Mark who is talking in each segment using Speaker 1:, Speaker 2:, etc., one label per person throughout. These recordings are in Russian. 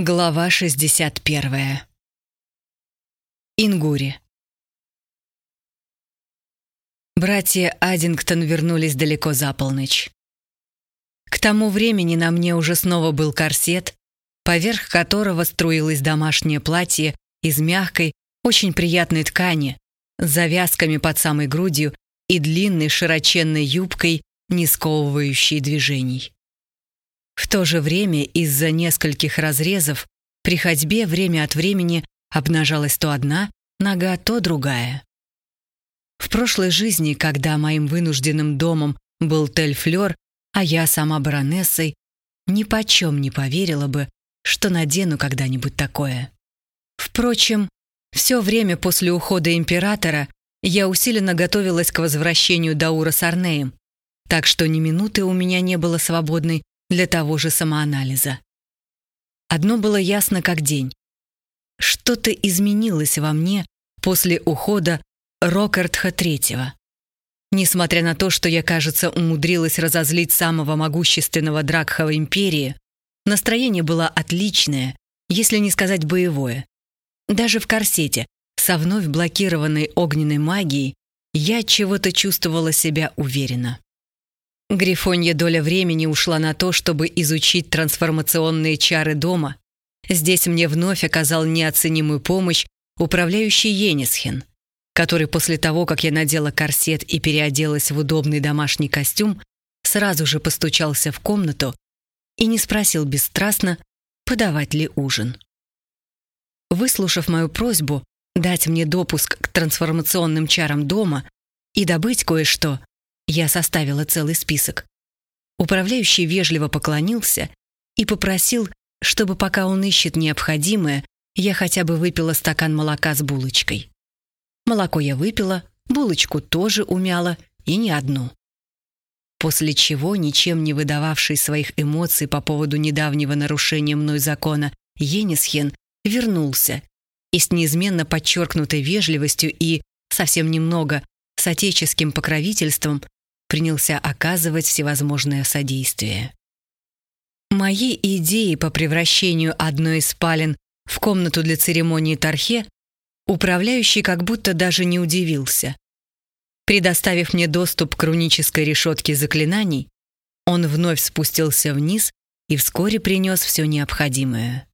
Speaker 1: Глава 61. Ингури. Братья Аддингтон вернулись далеко за полночь. К тому времени на мне уже снова был корсет, поверх которого струилось домашнее платье из мягкой, очень приятной ткани, с завязками под самой грудью и длинной широченной юбкой, не сковывающей движений. В то же время из-за нескольких разрезов при ходьбе время от времени обнажалась то одна нога, то другая. В прошлой жизни, когда моим вынужденным домом был Тель-Флёр, а я сама баронессой, ни почем не поверила бы, что надену когда-нибудь такое. Впрочем, все время после ухода императора я усиленно готовилась к возвращению Даура с Арнеем, так что ни минуты у меня не было свободной для того же самоанализа. Одно было ясно как день. Что-то изменилось во мне после ухода Рокартха Третьего. Несмотря на то, что я, кажется, умудрилась разозлить самого могущественного Дракхова империи, настроение было отличное, если не сказать боевое. Даже в корсете, со вновь блокированной огненной магией, я чего-то чувствовала себя уверенно. Грифонья доля времени ушла на то, чтобы изучить трансформационные чары дома. Здесь мне вновь оказал неоценимую помощь управляющий Енисхен, который после того, как я надела корсет и переоделась в удобный домашний костюм, сразу же постучался в комнату и не спросил бесстрастно, подавать ли ужин. Выслушав мою просьбу дать мне допуск к трансформационным чарам дома и добыть кое-что, я составила целый список. Управляющий вежливо поклонился и попросил, чтобы пока он ищет необходимое, я хотя бы выпила стакан молока с булочкой. Молоко я выпила, булочку тоже умяла, и не одну. После чего, ничем не выдававший своих эмоций по поводу недавнего нарушения мной закона, Енисхен вернулся и с неизменно подчеркнутой вежливостью и, совсем немного, с отеческим покровительством принялся оказывать всевозможное содействие. Мои идеи по превращению одной из спален в комнату для церемонии Тархе управляющий как будто даже не удивился. Предоставив мне доступ к рунической решетке заклинаний, он вновь спустился вниз и вскоре принес все необходимое.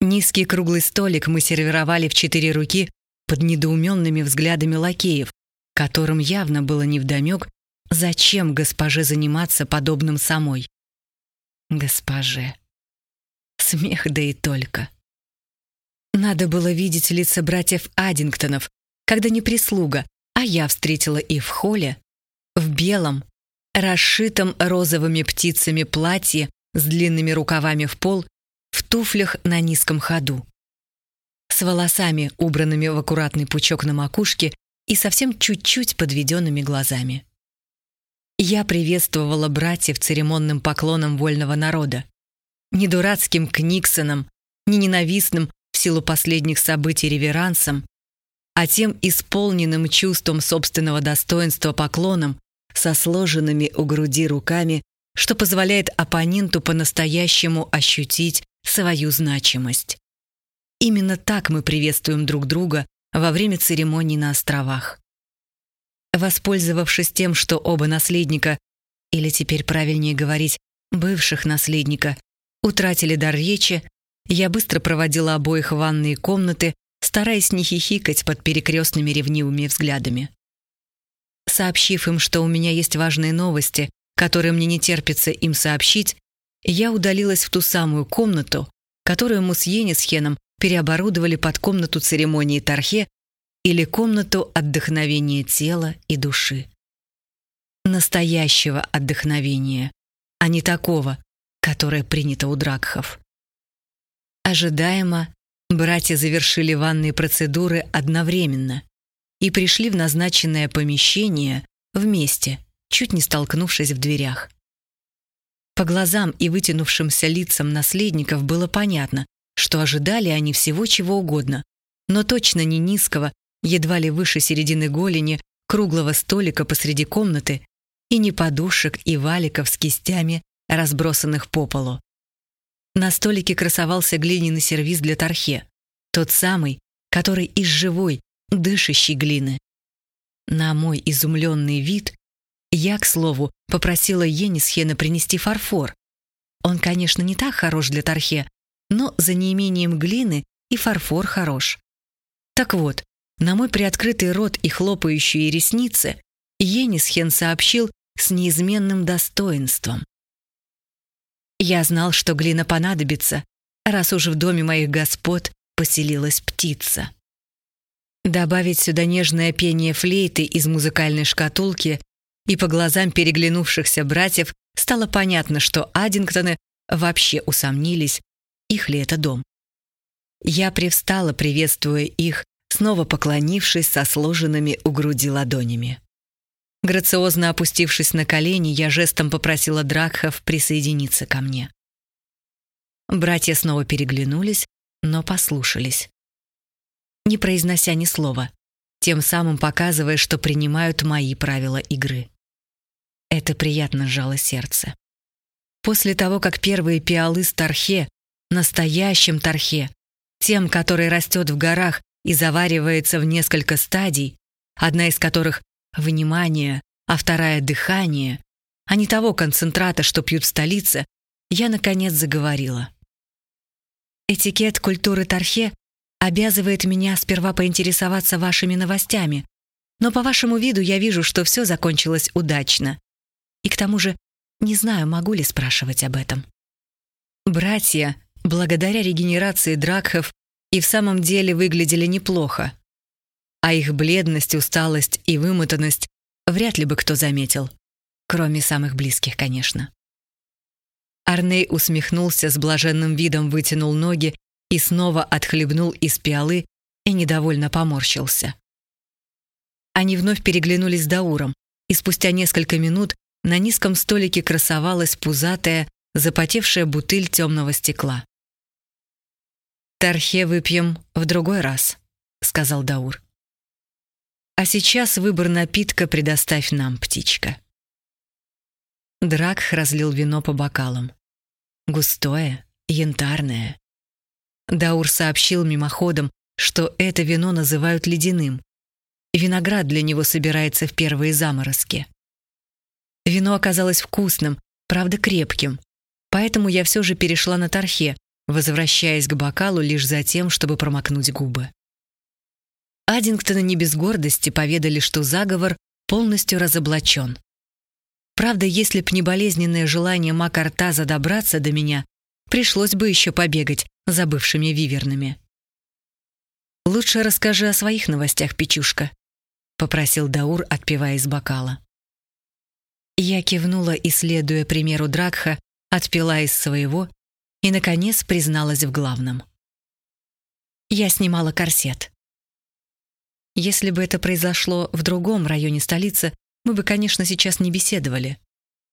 Speaker 1: Низкий круглый столик мы сервировали в четыре руки под недоуменными взглядами лакеев, которым явно было невдомек, зачем госпоже заниматься подобным самой. Госпоже. Смех да и только. Надо было видеть лица братьев Аддингтонов, когда не прислуга, а я встретила их в холле, в белом, расшитом розовыми птицами платье с длинными рукавами в пол, в туфлях на низком ходу. С волосами, убранными в аккуратный пучок на макушке и совсем чуть-чуть подведенными глазами. Я приветствовала братьев церемонным поклоном вольного народа. Не дурацким Книксоном, не ненавистным в силу последних событий реверансом, а тем исполненным чувством собственного достоинства поклоном со сложенными у груди руками, что позволяет оппоненту по-настоящему ощутить свою значимость. Именно так мы приветствуем друг друга во время церемоний на островах. Воспользовавшись тем, что оба наследника, или теперь правильнее говорить, бывших наследника, утратили дар речи, я быстро проводила обоих в ванные комнаты, стараясь не хихикать под перекрестными ревнивыми взглядами. Сообщив им, что у меня есть важные новости, которые мне не терпится им сообщить, я удалилась в ту самую комнату, которую мы с Енисхеном переоборудовали под комнату церемонии Тархе или комнату отдохновения тела и души. Настоящего отдохновения, а не такого, которое принято у дракхов. Ожидаемо, братья завершили ванные процедуры одновременно и пришли в назначенное помещение вместе, чуть не столкнувшись в дверях. По глазам и вытянувшимся лицам наследников было понятно, что ожидали они всего чего угодно, но точно не низкого, едва ли выше середины голени, круглого столика посреди комнаты и не подушек и валиков с кистями, разбросанных по полу. На столике красовался глиняный сервиз для тархе, тот самый, который из живой, дышащей глины. На мой изумленный вид я, к слову, попросила Енисхена принести фарфор. Он, конечно, не так хорош для тархе, но за неимением глины и фарфор хорош. Так вот, на мой приоткрытый рот и хлопающие ресницы Енисхен сообщил с неизменным достоинством. Я знал, что глина понадобится, раз уж в доме моих господ поселилась птица. Добавить сюда нежное пение флейты из музыкальной шкатулки и по глазам переглянувшихся братьев стало понятно, что Аддингтоны вообще усомнились, их ли это дом. Я привстала, приветствуя их, снова поклонившись со сложенными у груди ладонями. Грациозно опустившись на колени, я жестом попросила Дракхов присоединиться ко мне. Братья снова переглянулись, но послушались. Не произнося ни слова, тем самым показывая, что принимают мои правила игры. Это приятно сжало сердце. После того, как первые пиалы с тархе, настоящим тархе, тем, который растет в горах и заваривается в несколько стадий, одна из которых — внимание, а вторая — дыхание, а не того концентрата, что пьют в столице, я, наконец, заговорила. Этикет культуры Тархе обязывает меня сперва поинтересоваться вашими новостями, но по вашему виду я вижу, что все закончилось удачно. И к тому же не знаю, могу ли спрашивать об этом. Братья, благодаря регенерации Дракхов, и в самом деле выглядели неплохо. А их бледность, усталость и вымотанность вряд ли бы кто заметил. Кроме самых близких, конечно. Арней усмехнулся с блаженным видом, вытянул ноги и снова отхлебнул из пиалы и недовольно поморщился. Они вновь переглянулись с Дауром, и спустя несколько минут на низком столике красовалась пузатая, запотевшая бутыль темного стекла. «Тархе выпьем в другой раз», — сказал Даур. «А сейчас выбор напитка предоставь нам, птичка». Драк разлил вино по бокалам. Густое, янтарное. Даур сообщил мимоходом, что это вино называют ледяным. Виноград для него собирается в первые заморозки. Вино оказалось вкусным, правда крепким, поэтому я все же перешла на тархе, возвращаясь к бокалу лишь за тем, чтобы промокнуть губы. Аддингтоны не без гордости поведали, что заговор полностью разоблачен. Правда, если б не болезненное желание Макартаза добраться до меня, пришлось бы еще побегать за бывшими вивернами. «Лучше расскажи о своих новостях, Печушка», — попросил Даур, отпивая из бокала. Я кивнула и, следуя примеру Дракха, отпила из своего и, наконец, призналась в главном. Я снимала корсет. Если бы это произошло в другом районе столицы, мы бы, конечно, сейчас не беседовали.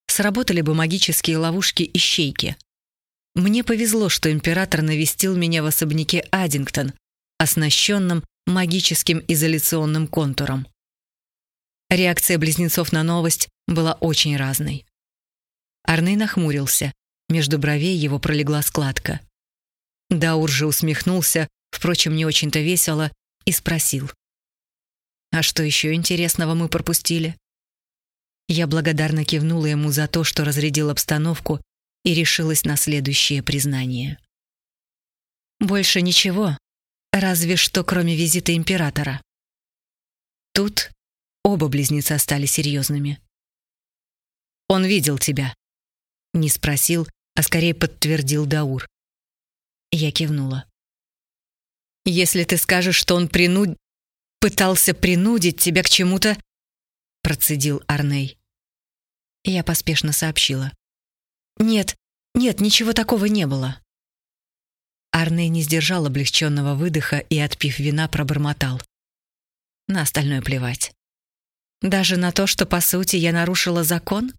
Speaker 1: Сработали бы магические ловушки-ищейки. Мне повезло, что император навестил меня в особняке Аддингтон, оснащенном магическим изоляционным контуром. Реакция близнецов на новость была очень разной. Арней нахмурился, между бровей его пролегла складка. Даур же усмехнулся, впрочем, не очень-то весело, и спросил. «А что еще интересного мы пропустили?» Я благодарно кивнула ему за то, что разрядил обстановку и решилась на следующее признание. «Больше ничего, разве что кроме визита императора». Тут оба близнеца стали серьезными. Он видел тебя». Не спросил, а скорее подтвердил Даур. Я кивнула. «Если ты скажешь, что он принуд... пытался принудить тебя к чему-то...» процедил Арней. Я поспешно сообщила. «Нет, нет, ничего такого не было». Арней не сдержал облегченного выдоха и, отпив вина, пробормотал. На остальное плевать. Даже на то, что, по сути, я нарушила закон?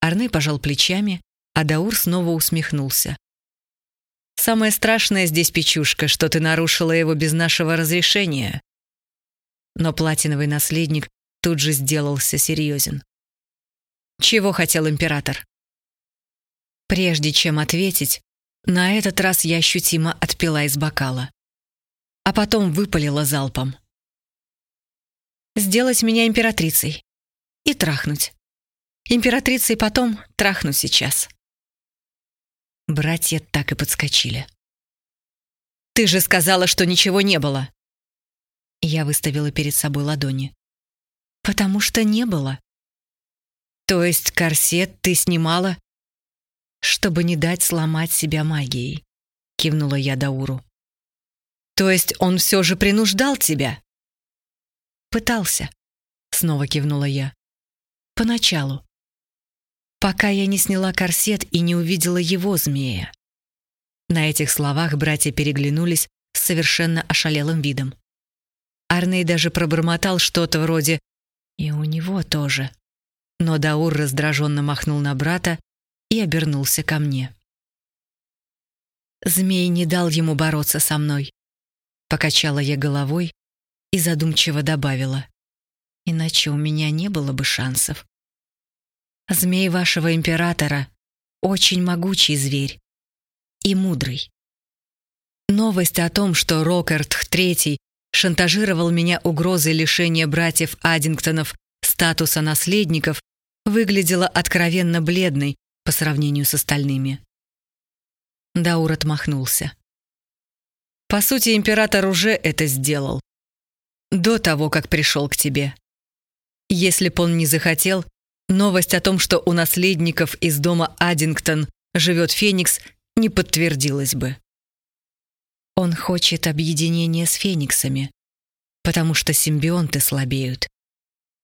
Speaker 1: Арне пожал плечами, а Даур снова усмехнулся. «Самое страшное здесь, печушка, что ты нарушила его без нашего разрешения». Но платиновый наследник тут же сделался серьезен. «Чего хотел император?» Прежде чем ответить, на этот раз я ощутимо отпила из бокала. А потом выпалила залпом. Сделать меня императрицей. И трахнуть. Императрицей потом, трахну сейчас. Братья так и подскочили. «Ты же сказала, что ничего не было!» Я выставила перед собой ладони. «Потому что не было». «То есть корсет ты снимала?» «Чтобы не дать сломать себя магией», — кивнула я Дауру. «То есть он все же принуждал тебя?» «Пытался», — снова кивнула я. «Поначалу. Пока я не сняла корсет и не увидела его змея». На этих словах братья переглянулись с совершенно ошалелым видом. Арней даже пробормотал что-то вроде «И у него тоже». Но Даур раздраженно махнул на брата и обернулся ко мне. Змей не дал ему бороться со мной. Покачала я головой и задумчиво добавила. Иначе у меня не было бы шансов. Змей вашего императора очень могучий зверь и мудрый. Новость о том, что Рокерт III шантажировал меня угрозой лишения братьев Аддингтонов статуса наследников, выглядела откровенно бледной по сравнению с остальными. Даур отмахнулся. По сути, император уже это сделал. До того, как пришел к тебе. Если б он не захотел, новость о том, что у наследников из дома Аддингтон живет Феникс, не подтвердилась бы. Он хочет объединения с Фениксами, потому что симбионты слабеют,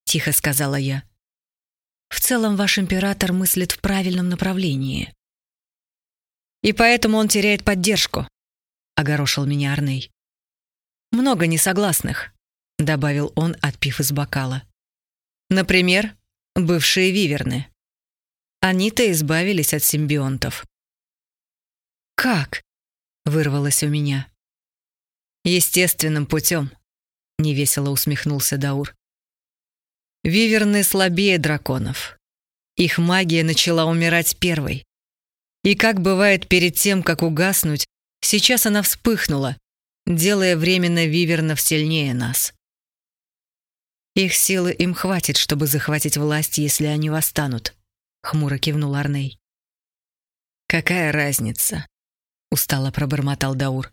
Speaker 1: тихо сказала я. В целом ваш император мыслит в правильном направлении. И поэтому он теряет поддержку, огорошил меня Арней. Много несогласных, добавил он, отпив из бокала. Например, бывшие виверны. Они-то избавились от симбионтов. «Как?» — вырвалось у меня. «Естественным путем», — невесело усмехнулся Даур. Виверны слабее драконов. Их магия начала умирать первой. И как бывает перед тем, как угаснуть, сейчас она вспыхнула, делая временно вивернов сильнее нас. Их силы им хватит, чтобы захватить власть, если они восстанут, хмуро кивнул Арней. Какая разница? устало пробормотал Даур.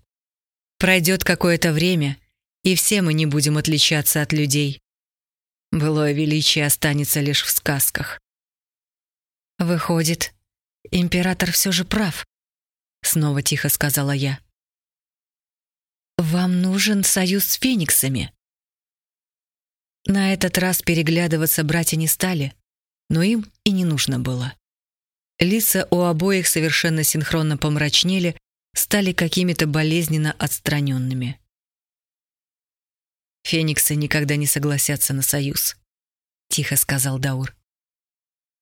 Speaker 1: Пройдет какое-то время, и все мы не будем отличаться от людей. Былое величие останется лишь в сказках. Выходит, император все же прав, снова тихо сказала я. Вам нужен союз с фениксами. На этот раз переглядываться братья не стали, но им и не нужно было. Лица у обоих совершенно синхронно помрачнели, стали какими-то болезненно отстраненными. Фениксы никогда не согласятся на союз, тихо сказал Даур.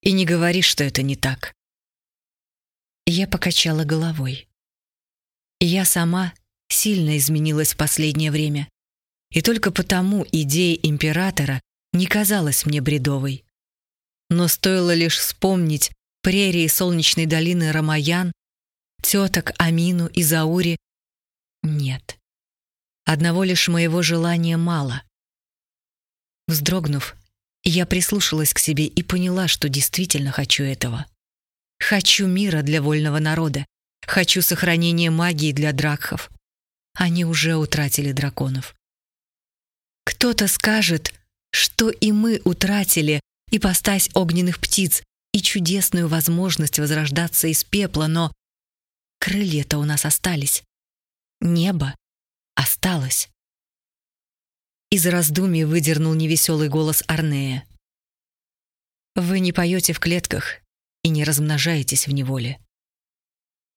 Speaker 1: И не говори, что это не так. Я покачала головой. Я сама сильно изменилась в последнее время, и только потому идея императора не казалась мне бредовой. Но стоило лишь вспомнить прерии солнечной долины Рамаян, теток Амину и Заури. Нет, Одного лишь моего желания мало. Вздрогнув, я прислушалась к себе и поняла, что действительно хочу этого. Хочу мира для вольного народа. Хочу сохранения магии для дракхов. Они уже утратили драконов. Кто-то скажет, что и мы утратили ипостась огненных птиц и чудесную возможность возрождаться из пепла, но крылья-то у нас остались. Небо осталось. Из раздумий выдернул невеселый голос Арнея. «Вы не поете в клетках и не размножаетесь в неволе».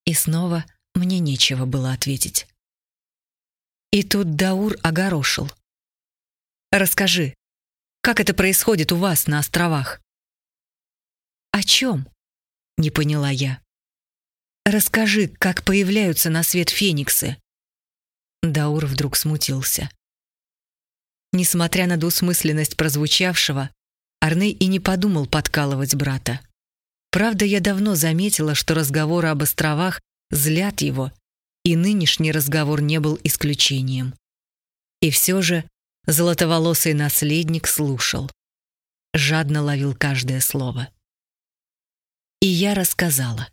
Speaker 1: И снова мне нечего было ответить. И тут Даур огорошил. «Расскажи, как это происходит у вас на островах?» «О чем?» — не поняла я. «Расскажи, как появляются на свет фениксы». Даур вдруг смутился. Несмотря на двусмысленность прозвучавшего, Арней и не подумал подкалывать брата. Правда, я давно заметила, что разговоры об островах злят его, и нынешний разговор не был исключением. И все же золотоволосый наследник слушал. Жадно ловил каждое слово. И я рассказала.